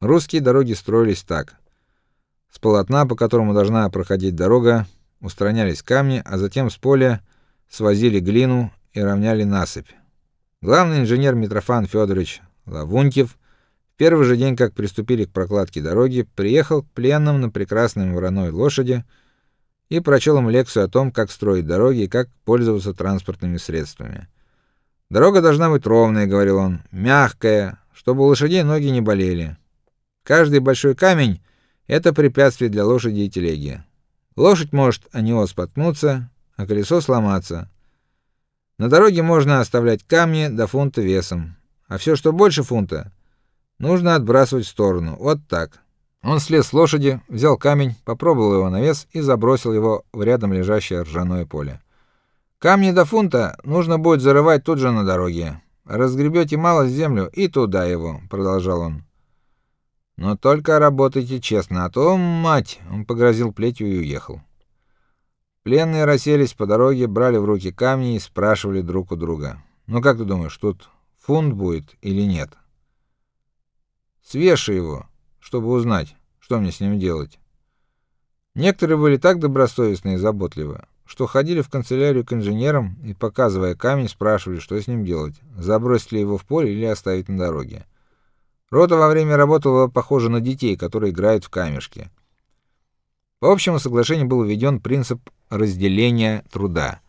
Русские дороги строились так: с полотна, по которому должна проходить дорога, устранялись камни, а затем с поля свозили глину и равняли насыпь. Главный инженер Митрофан Федорович Лавунтьев в первый же день, как приступили к прокладке дороги, приехал к пленным на прекрасной вороной лошади и прочел им лекцию о том, как строить дороги и как пользоваться транспортными средствами. Дорога должна быть ровная, говорил он, мягкая, чтобы у лошадей ноги не болели. Каждый большой камень это препятствие для лошади и телеги. Лошадь может о него споткнуться, а колесо сломаться. На дороге можно оставлять камни до фунта весом, а все, что больше фунта, нужно отбрасывать в сторону. Вот так. Он слез с лошади, взял камень, попробовал его на вес и забросил его в рядом лежащее ржаное поле. Камни до фунта нужно будет зарывать тут же на дороге. Разгребете мало землю и туда его, продолжал он. Но только работайте честно, а то, мать, он погрозил плетью и уехал. Пленные расселись по дороге, брали в руки камни и спрашивали друг у друга: "Ну как ты думаешь, тут фунт будет или нет?" "Свеши его, чтобы узнать, что мне с ним делать". Некоторые были так добросовестны и заботливы, что ходили в канцелярию к инженерам и показывая камень, спрашивали, что с ним делать: забросить ли его в поле или оставить на дороге. Рота во время работы была похожа на детей, которые играют в камешки. По общему соглашению был введен принцип разделения труда.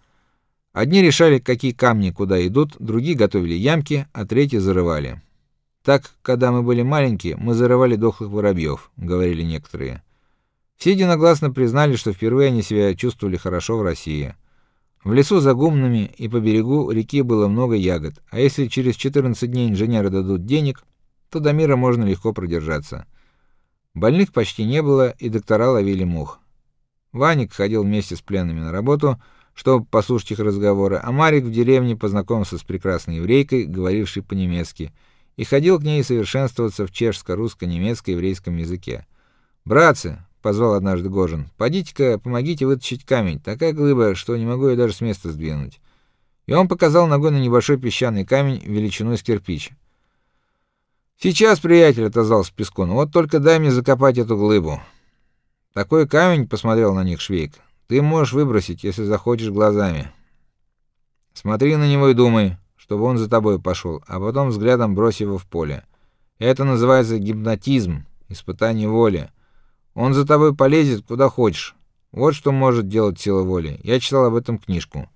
Одни решали, какие камни куда идут, другие готовили ямки, а третьи зарывали. Так, когда мы были маленькие, мы зарывали дохлых воробьев, говорили некоторые. Все единогласно признали, что впервые они себя чувствовали хорошо в России. В лесу за гумнами и по берегу реки было много ягод, а если через 14 дней инженеры дадут денег, то до мира можно легко продержаться. Больных почти не было, и доктора ловили мух. Ваник ходил вместе с пленными на работу, чтобы послушать их разговоры, а Марик в деревне познакомился с прекрасной еврейкой, говорившей по-немецки, и ходил к ней совершенствоваться в чешско-русско-немецко-еврейском языке. "Братцы", позвал однажды Гожин. "Подите-ка, помогите вытащить камень. Такая глыба, что не могу я даже с места сдвинуть". И он показал ногой на небольшой песчаный камень величиной с кирпич. Сейчас, приятель, отозвался Пескун. Вот только дай мне закопать эту глыбу. Такой камень, посмотрел на них Швейк. Ты можешь выбросить, если захочешь глазами. Смотри на него и думай, чтобы он за тобой пошел, а потом взглядом брось его в поле. Это называется гипнотизм, испытание воли. Он за тобой полезет куда хочешь. Вот что может делать сила воли. Я читал об этом книжку.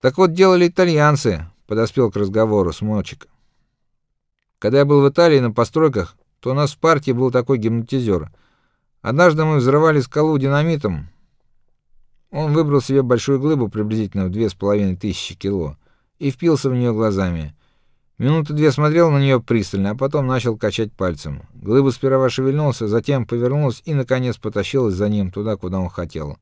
Так вот делали итальянцы, подоспел к разговору Смочек. Когда я был в Италии на постройках, то у нас в партии был такой гипнотизер. Однажды мы взрывали скалу динамитом. Он выбрал себе большую глыбу приблизительно в две с половиной тысячи кило и впился в нее глазами. Минуты две смотрел на нее пристально, а потом начал качать пальцем. Глыба сперва шевельнулся, затем повернулась и наконец потащилась за ним туда, куда он хотел.